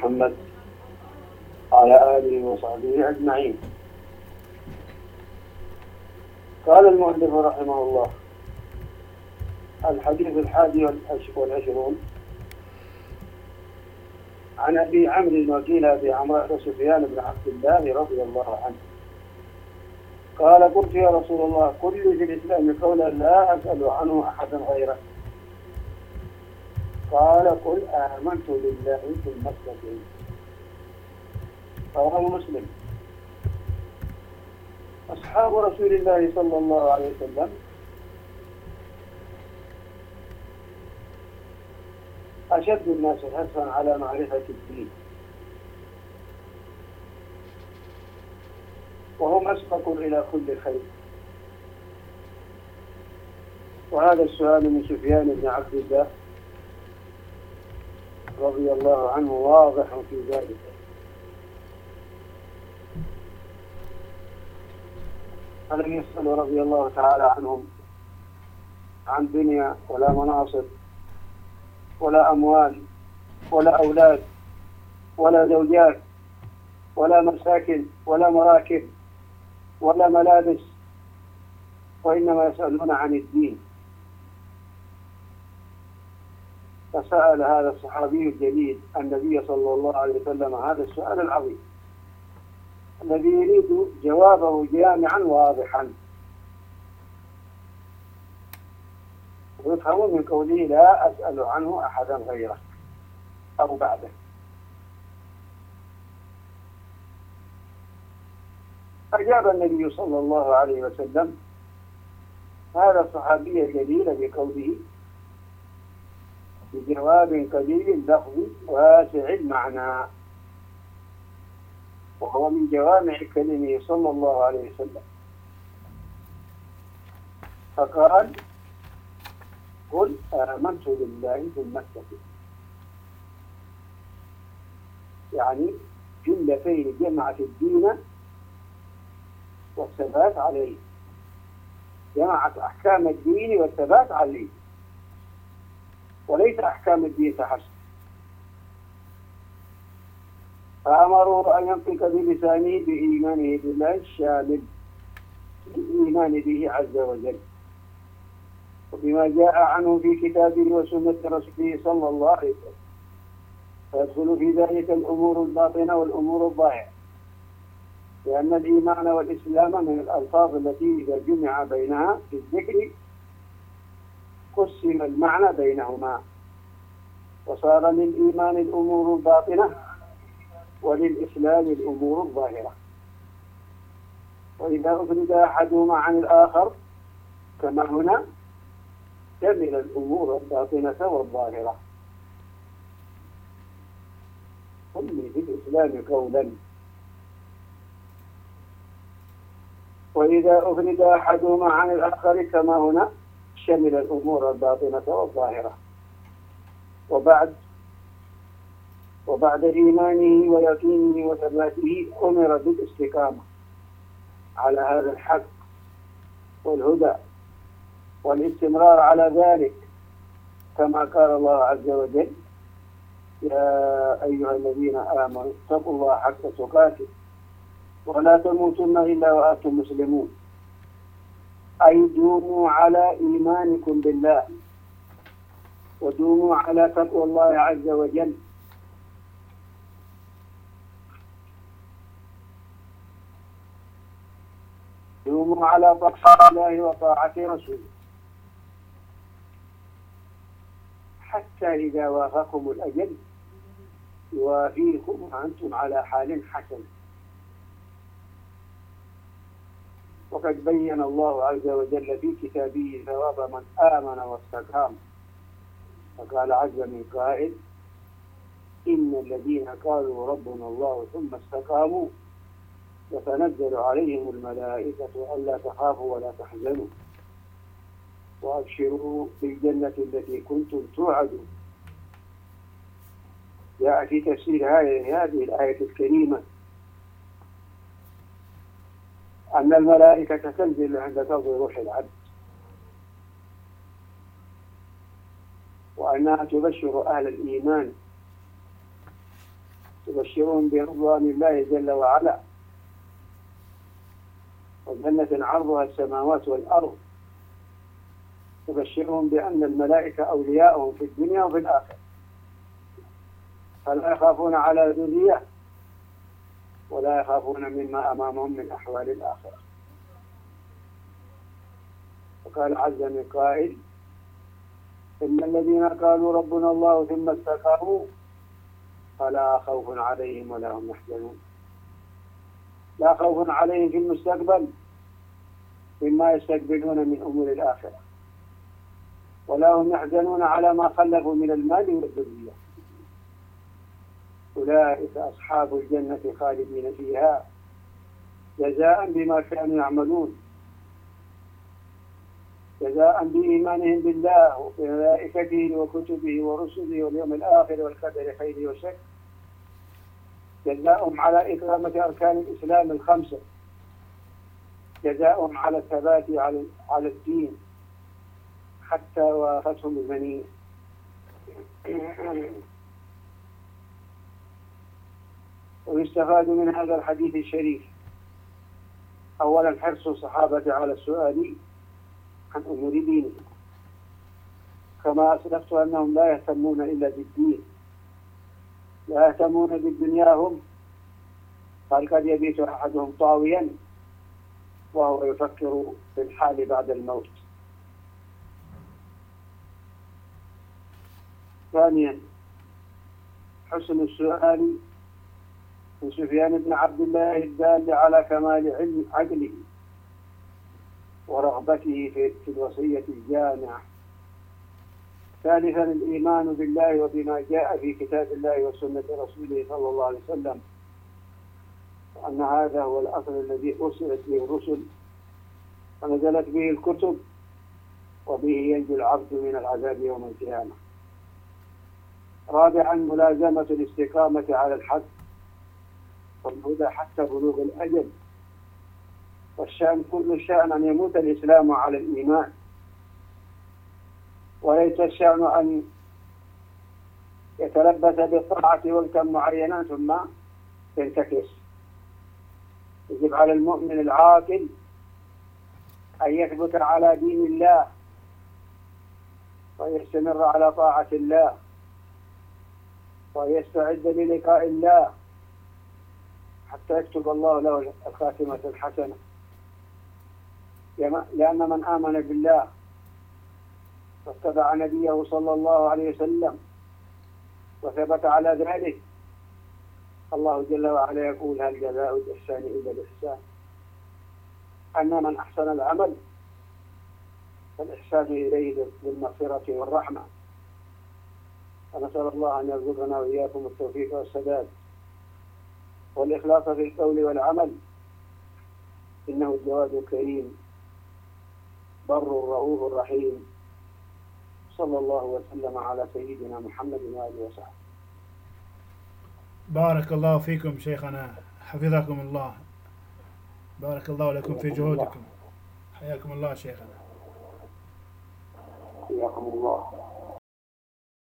محمد وعلى آله وصحبه أجمعين. قال المؤلف رحمه الله الحديث الحادي والعشرون عن أبي عمرو وكيل أبي عمرو سفيان بن عبد الله رضي الله عنه. قال قلت يا رسول الله لي في الإسلام قولا لا أسأل عنه احدا غيرك قال قل آمنت بالله ثم استقيم رواه مسلم. أصحاب رسول الله صلى الله عليه وسلم أشد الناس حرصا على معرفة الدين. وهم أسبق إلى كل خير. وهذا السؤال من سفيان بن عبد الله رضي الله عنه واضح في ذلك. ألم يسأل رضي الله تعالى عنهم عن دنيا ولا مناصب ولا أموال ولا أولاد ولا زوجات ولا مساكن ولا مراكب ولا ملابس وإنما يسألون عن الدين. فسأل هذا الصحابي الجليل النبي صلى الله عليه وسلم هذا السؤال العظيم الذي يريد جوابه جامعا واضحا. ويفهم من قوله لا أسأل عنه أحدا غيره أو بعده. أجاب النبي صلى الله عليه وسلم هذا الصحابي الجليل بقوله بجواب قليل اللفظ واسع المعنى. وهو من جوامع كلمه صلى الله عليه وسلم. فقال قل آمنت بالله ثم يعني جملتين جمعت الدين والثبات عليه. جمعت أحكام الدين والثبات عليه. وليس أحكام الدين فحسب فأمروا أن ينطق بلسانه بإيمانه بالله الشامل بالإيمان به عز وجل. وبما جاء عنه في كتابه وسنة رسوله صلى الله عليه وسلم. فيدخل في ذلك الأمور الباطنة والأمور الظاهرة لأن الإيمان والإسلام من الألفاظ التي إذا جمع بينها في الذكر قسم المعنى بينهما. وصار للإيمان الأمور الباطنة وللإسلام الأمور الظاهرة. وإذا أفرد أحدهما عن الآخر كما هنا شمل الأمور الباطنة والظاهرة. سمي في الإسلام قولا. وإذا أفرد أحدهما عن الآخر كما هنا شمل الأمور الباطنة والظاهرة. وبعد وبعد إيمانه ويقينه وثباته أمر بالاستقامة على هذا الحق والهدى والاستمرار على ذلك. كما قال الله عز وجل يا أيها الذين آمنوا اتقوا الله حق تقاته ولا تموتن إلا وأنتم مسلمون. أي دوموا على إيمانكم بالله. ودوموا على تقوى الله عز وجل. دوموا على طاعة الله وطاعة رسوله. حتى إذا وافقكم الأجل يوافيكم وأنتم على حال حسن وقد بين الله عز وجل في كتابه ثواب من آمن واستقام. فقال عز من قائل إن الذين قالوا ربنا الله ثم استقاموا يتنزل عليهم الملائكة ألا تخافوا ولا تحزنوا. وأبشروا بالجنة التي كنتم توعدون. جاء في تفسير هذه الآية الكريمة أن الملائكة تنزل عند قبض روح العبد. وأنها تبشر أهل الإيمان. يبشرهم برضوان الله جل وعلا. وجنة عرضها السماوات والأرض. يبشرهم بأن الملائكة أولياءهم في الدنيا وفي الآخرة. فلا يخافون على ذرية ولا يخافون مما أمامهم من أحوال الآخرة. وقال عز من قائل إن الذين قالوا ربنا الله ثم استقاموا فلا خوف عليهم ولا هم يحزنون. لا خوف عليهم في المستقبل مما يستقبلون من أمور الآخرة. ولا هم يحزنون على ما خلفوا من المال والذرية. أولئك أصحاب الجنة خالدين فيها جزاء بما كانوا يعملون. جزاء بإيمانهم بالله وملائكته وكتبه ورسله واليوم الآخر والقدر خيره وشر. جزاؤهم على إقامة أركان الإسلام الخمسة. جزاؤهم على الثبات على على الدين حتى وافتهم المنية ويستفاد من هذا الحديث الشريف. أولا حرص الصحابة على السؤال عن أمور دينهم. كما أسلفت أنهم لا يهتمون إلا بالدين. لا يهتمون بدنياهم قال قد يبيت أحدهم طاويا وهو يفكر في الحال بعد الموت. ثانيا حسن السؤال من سفيان بن عبد الله الدال على كمال علم عقله ورغبته في الوصية الجامعة. ثالثا الإيمان بالله وبما جاء في كتاب الله وسنة رسوله صلى الله عليه وسلم. وأن هذا هو الأصل الذي أرسلت به الرسل. ونزلت به الكتب وبه ينجو العبد من العذاب يوم القيامة. رابعا ملازمة الاستقامة على الحق. والهدى حتى بلوغ الأجل. والشأن كل الشأن أن يموت الإسلام على الإيمان. وليس الشأن أن يتلبس بالطاعة وقتا معينا ثم ينتكس. يجب على المؤمن العاقل أن يثبت على دين الله ويستمر على طاعة الله ويستعد للقاء الله حتى يكتب الله له الخاتمة الحسنة. لأن من آمن بالله واتبع نبيه صلى الله عليه وسلم وثبت على ذلك الله جل وعلا يقول هل جزاء الإحسان إلا الإحسان؟ أن من أحسن العمل فالإحسان إليه بالمغفرة والرحمة. ونسأل الله أن يرزقنا وإياكم التوفيق والسداد. والإخلاص في القول والعمل. إنه الجواد الكريم. بر الرؤوف الرحيم. صلى الله وسلم على سيدنا محمد وآله وصحبه. بارك الله فيكم شيخنا. حفظكم الله. بارك الله لكم في جهودكم. حياكم الله شيخنا. حياكم الله.